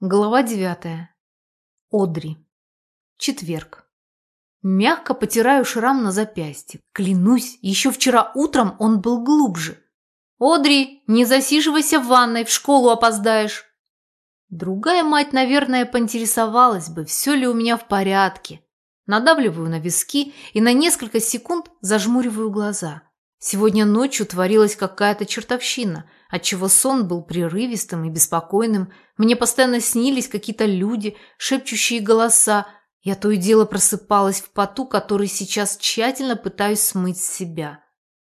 Глава девятая. Одри. Четверг. Мягко потираю шрам на запястье. Клянусь, еще вчера утром он был глубже. «Одри, не засиживайся в ванной, в школу опоздаешь!» Другая мать, наверное, поинтересовалась бы, все ли у меня в порядке. Надавливаю на виски и на несколько секунд зажмуриваю глаза. Сегодня ночью творилась какая-то чертовщина – отчего сон был прерывистым и беспокойным. Мне постоянно снились какие-то люди, шепчущие голоса. Я то и дело просыпалась в поту, который сейчас тщательно пытаюсь смыть с себя.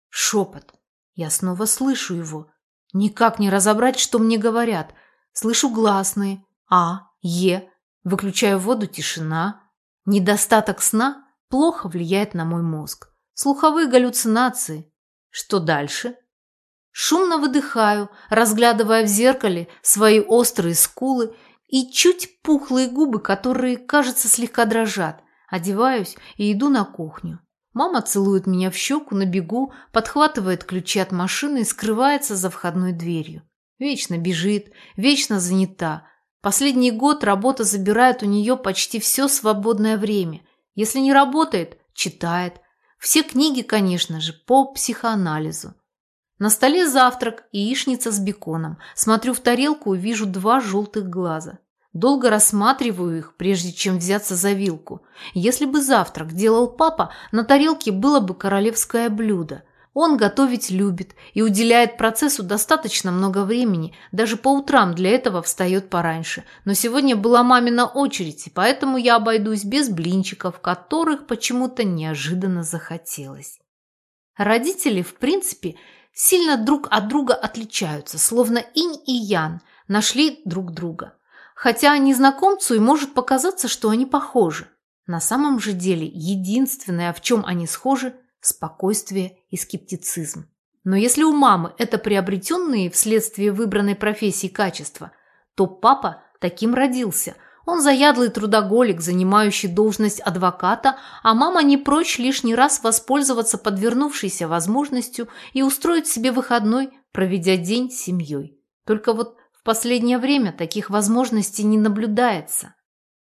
Шепот. Я снова слышу его. Никак не разобрать, что мне говорят. Слышу гласные. А, Е. Выключаю воду, тишина. Недостаток сна плохо влияет на мой мозг. Слуховые галлюцинации. Что дальше? Шумно выдыхаю, разглядывая в зеркале свои острые скулы и чуть пухлые губы, которые, кажется, слегка дрожат. Одеваюсь и иду на кухню. Мама целует меня в щеку на бегу, подхватывает ключи от машины и скрывается за входной дверью. Вечно бежит, вечно занята. Последний год работа забирает у нее почти все свободное время. Если не работает, читает. Все книги, конечно же, по психоанализу. На столе завтрак яичница с беконом. Смотрю в тарелку и вижу два желтых глаза. Долго рассматриваю их, прежде чем взяться за вилку. Если бы завтрак делал папа, на тарелке было бы королевское блюдо. Он готовить любит и уделяет процессу достаточно много времени, даже по утрам для этого встает пораньше. Но сегодня была мамина очередь, и поэтому я обойдусь без блинчиков, которых почему-то неожиданно захотелось. Родители, в принципе, сильно друг от друга отличаются, словно инь и ян нашли друг друга. Хотя незнакомцу и может показаться, что они похожи. На самом же деле единственное, в чем они схожи – спокойствие и скептицизм. Но если у мамы это приобретенные вследствие выбранной профессии качества, то папа таким родился – он заядлый трудоголик, занимающий должность адвоката, а мама не прочь лишний раз воспользоваться подвернувшейся возможностью и устроить себе выходной, проведя день с семьей. Только вот в последнее время таких возможностей не наблюдается.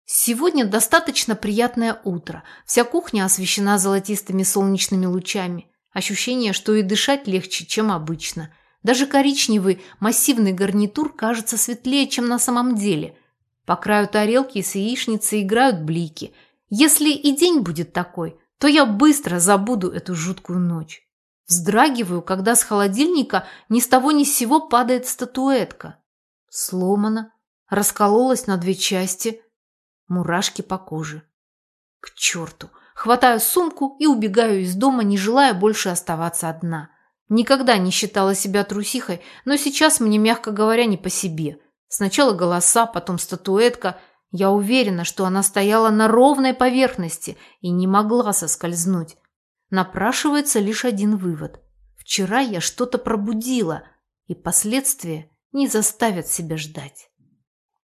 Сегодня достаточно приятное утро. Вся кухня освещена золотистыми солнечными лучами. Ощущение, что и дышать легче, чем обычно. Даже коричневый массивный гарнитур кажется светлее, чем на самом деле – по краю тарелки с яичницей играют блики. Если и день будет такой, то я быстро забуду эту жуткую ночь. Вздрагиваю, когда с холодильника ни с того ни с сего падает статуэтка. Сломана, раскололась на две части, мурашки по коже. К черту! Хватаю сумку и убегаю из дома, не желая больше оставаться одна. Никогда не считала себя трусихой, но сейчас мне, мягко говоря, не по себе – Сначала голоса, потом статуэтка. Я уверена, что она стояла на ровной поверхности и не могла соскользнуть. Напрашивается лишь один вывод. Вчера я что-то пробудила, и последствия не заставят себя ждать.